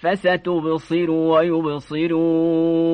فستبصر ويبصرون.